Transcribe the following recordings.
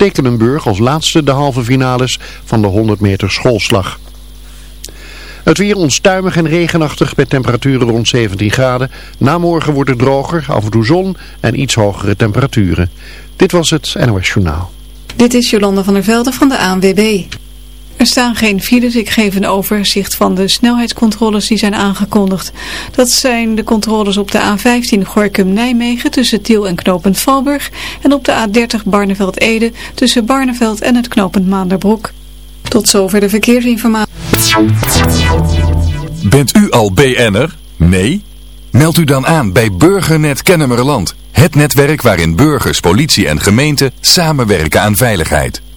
Stekelenburg als laatste de halve finales van de 100 meter schoolslag. Het weer onstuimig en regenachtig met temperaturen rond 17 graden. Na morgen wordt het droger, af en toe zon en iets hogere temperaturen. Dit was het NOS Journaal. Dit is Jolanda van der Velde van de ANWB. Er staan geen files. Ik geef een overzicht van de snelheidscontroles die zijn aangekondigd. Dat zijn de controles op de A15 Gorkum-Nijmegen tussen Tiel en Knopend Valburg. En op de A30 Barneveld-Ede tussen Barneveld en het Knopend Maanderbroek. Tot zover de verkeersinformatie. Bent u al BN'er? Nee? Meld u dan aan bij Burgernet Kennemerland. Het netwerk waarin burgers, politie en gemeente samenwerken aan veiligheid.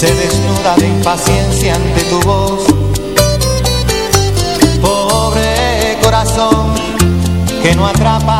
se desnuda de impaciencia ante tu voz. Pobre corazón que no atrapa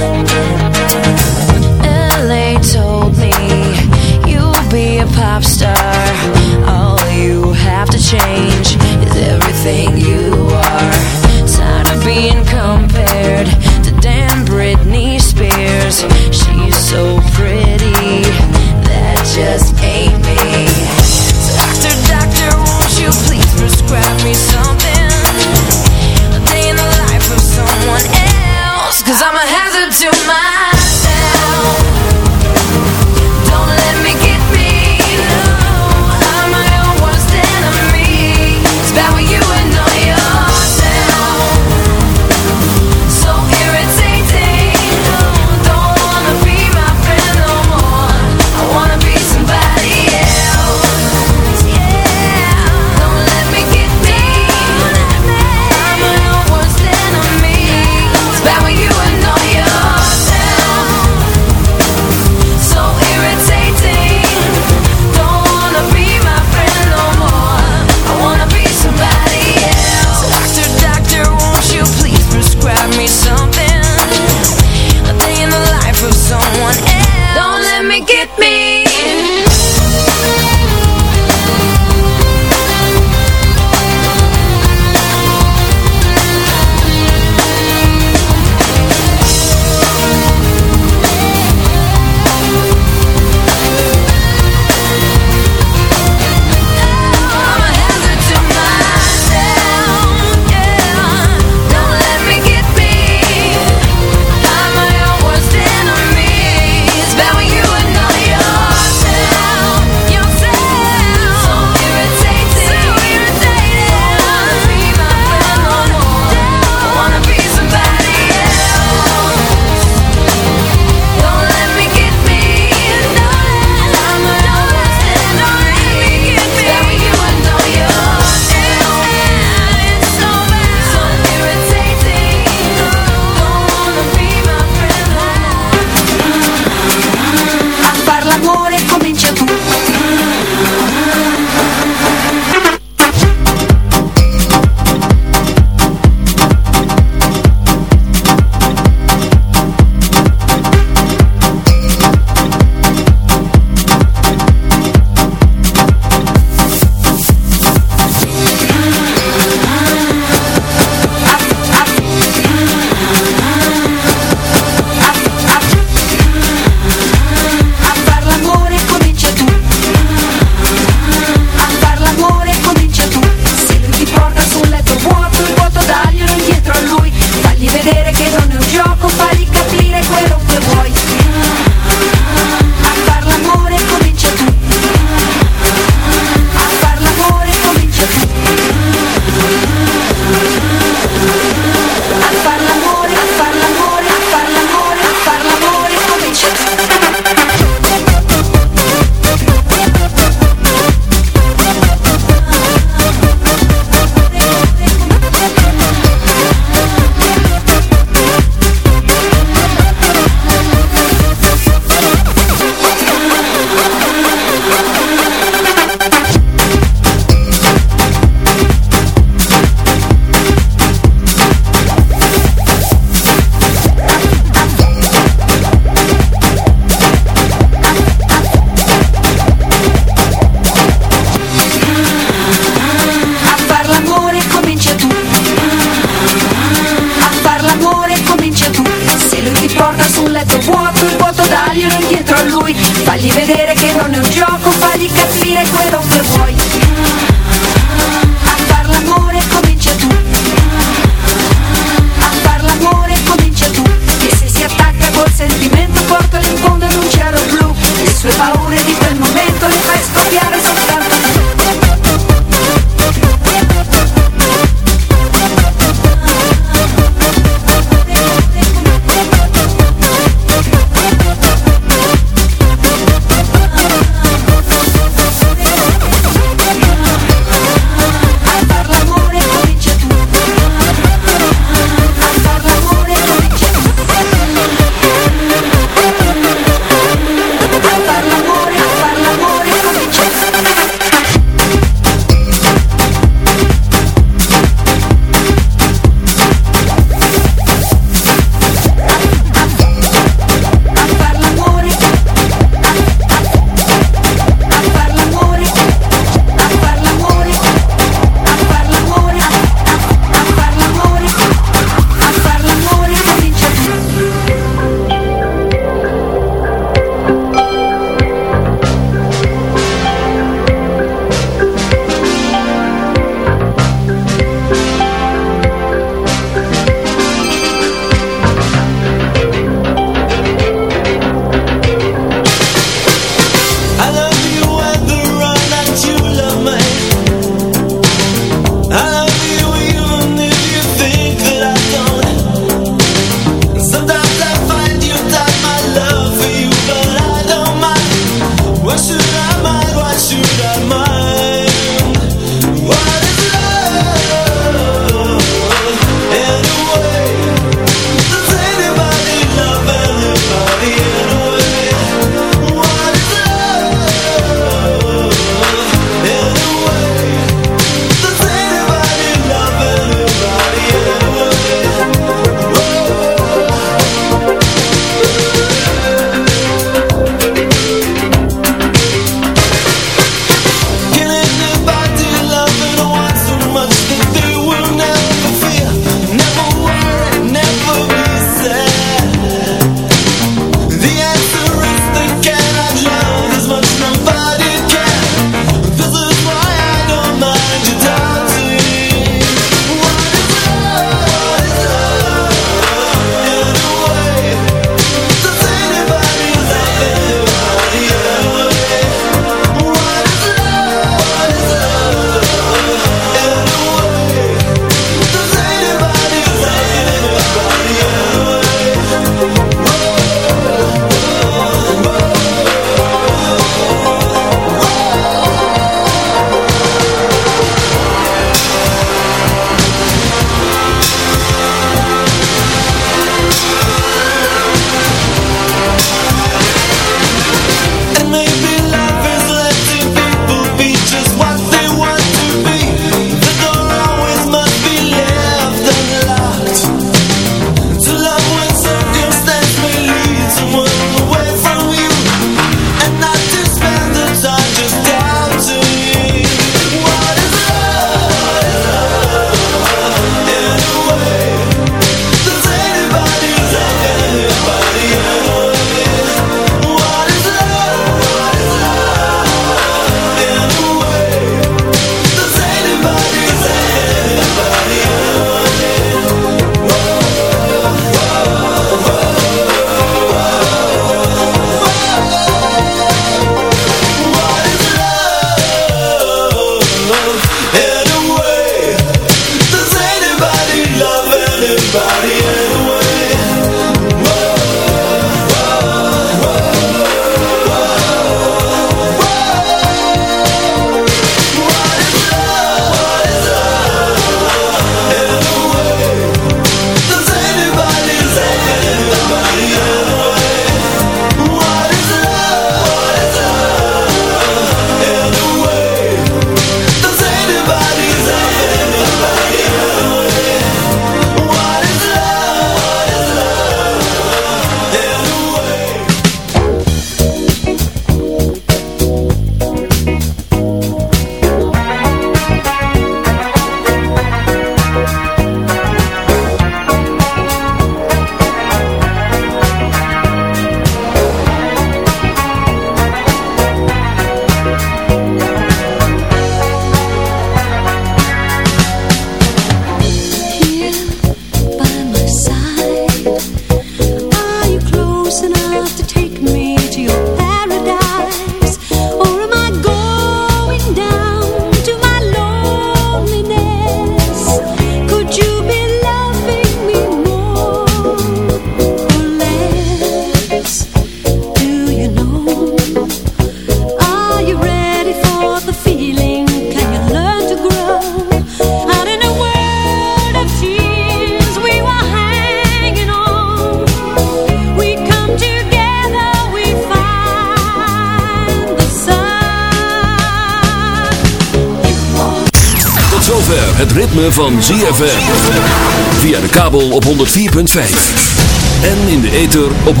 En in de ether op 106.9.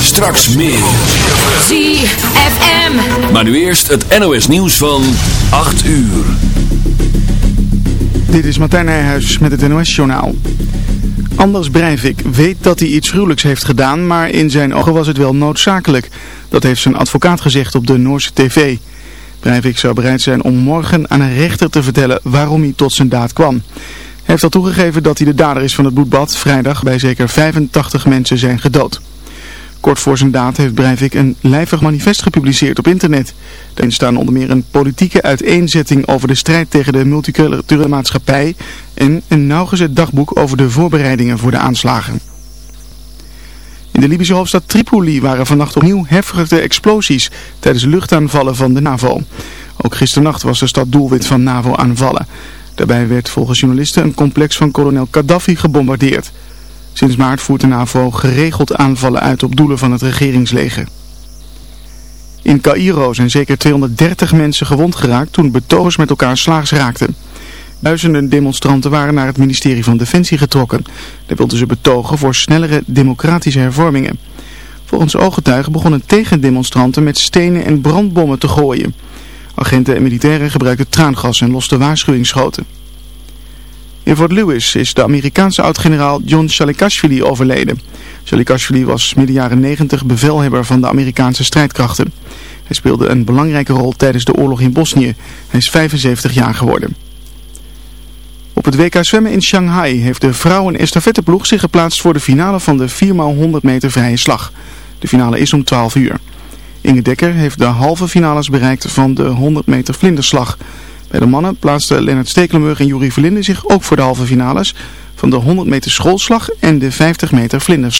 Straks meer. ZFM. Maar nu eerst het NOS nieuws van 8 uur. Dit is Martijn Nijhuis met het NOS-journaal. Anders Breivik weet dat hij iets gruwelijks heeft gedaan, maar in zijn ogen was het wel noodzakelijk. Dat heeft zijn advocaat gezegd op de Noorse tv. Breivik zou bereid zijn om morgen aan een rechter te vertellen waarom hij tot zijn daad kwam. Heeft al toegegeven dat hij de dader is van het bloedbad. Vrijdag bij zeker 85 mensen zijn gedood. Kort voor zijn daad heeft Breivik een lijvig manifest gepubliceerd op internet. Daarin staan onder meer een politieke uiteenzetting over de strijd tegen de multiculturele maatschappij en een nauwgezet dagboek over de voorbereidingen voor de aanslagen. In de Libische hoofdstad Tripoli waren vannacht opnieuw heftige explosies tijdens luchtaanvallen van de NAVO. Ook gisternacht was de stad doelwit van NAVO-aanvallen. Daarbij werd volgens journalisten een complex van kolonel Gaddafi gebombardeerd. Sinds maart voert de NAVO geregeld aanvallen uit op doelen van het regeringsleger. In Cairo zijn zeker 230 mensen gewond geraakt toen betogers met elkaar slaags raakten. Duizenden demonstranten waren naar het ministerie van Defensie getrokken. Daar wilden ze betogen voor snellere democratische hervormingen. Volgens ooggetuigen begonnen tegendemonstranten met stenen en brandbommen te gooien. Agenten en militairen gebruikten traangas en losten waarschuwingsschoten. In Fort Lewis is de Amerikaanse oud-generaal John Shalikashvili overleden. Shalikashvili was midden jaren 90 bevelhebber van de Amerikaanse strijdkrachten. Hij speelde een belangrijke rol tijdens de oorlog in Bosnië. Hij is 75 jaar geworden. Op het WK zwemmen in Shanghai heeft de vrouwen estafetteploeg zich geplaatst voor de finale van de 4x100 meter vrije slag. De finale is om 12 uur. Inge Dekker heeft de halve finales bereikt van de 100 meter vlinderslag. Bij de mannen plaatsten Lennart Stekelenburg en Juri Verlinde zich ook voor de halve finales van de 100 meter schoolslag en de 50 meter vlinders.